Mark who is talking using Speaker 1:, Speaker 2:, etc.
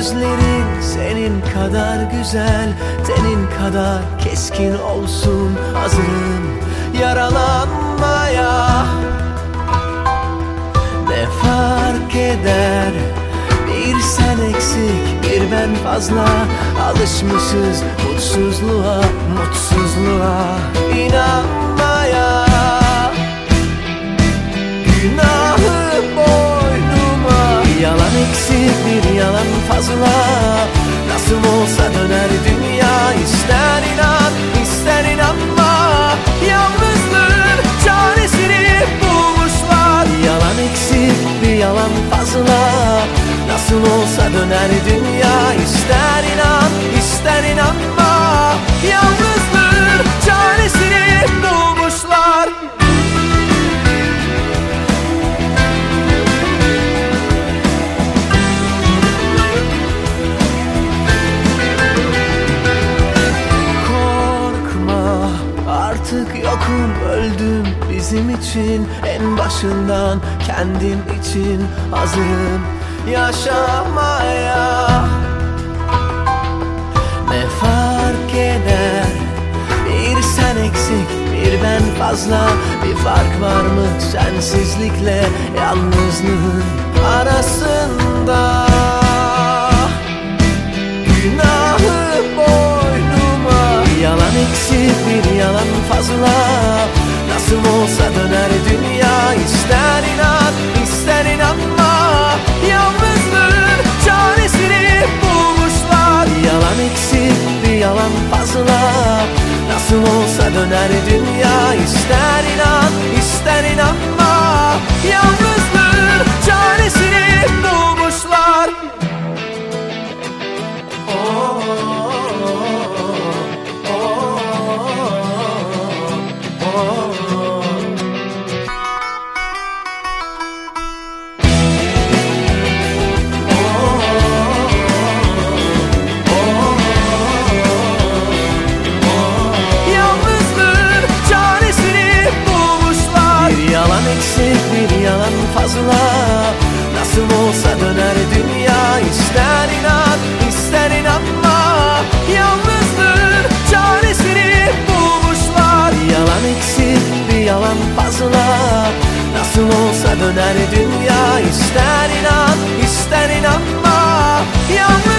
Speaker 1: Senin kadar güzel, tenin kadar keskin olsun Hazırım yaralanmaya. Ne fark eder? Bir sen eksik, bir ben fazla. Alışmışız mutsuzluğa, mutsuzluğa. İnanmaya bir yalan fazla. Nasıl olsa döner dünya ister inan ister inanma. Yalnızlığın çaresini bulmuşlar. Yalan eksik bir yalan fazla. Nasıl olsa döner dünya ister inan ister inanma. Yalnızlığın yokum öldüm bizim için En başından kendim için hazırım yaşamaya. Ne fark eder? Bir sen eksik bir ben fazla. Bir fark var mı sensizlikle yalnızlığın arasında Nasıl olsa döner dünya. İster inan ister inanma. Yalnızlığın çaresini bulmuşlar. Yalan eksik bir yalan fazla. Nasıl olsa döner dünya. İster inan ister inanma. Yalnızlığın fazla. Nasıl olsa döner dünya ister inan ister inanma. Yalnızlığın çaresini bulmuşlar. Yalan eksik bir yalan fazla. Nasıl olsa döner dünya ister inan ister inanma. Yalnız